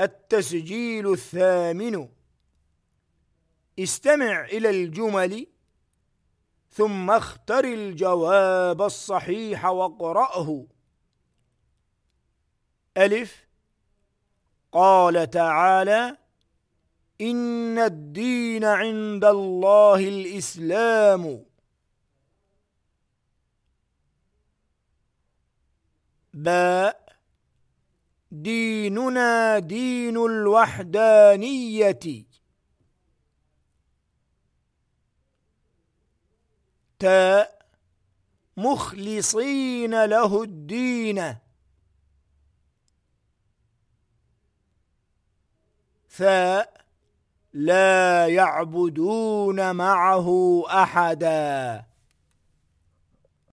التسجيل الثامن. استمع إلى الجمل ثم اختر الجواب الصحيح واقرأه. ألف. قال تعالى إن الدين عند الله الإسلام. باء. ديننا دين الوحدانية. تاء مخلصين له الدين. ثاء لا يعبدون معه أحداً.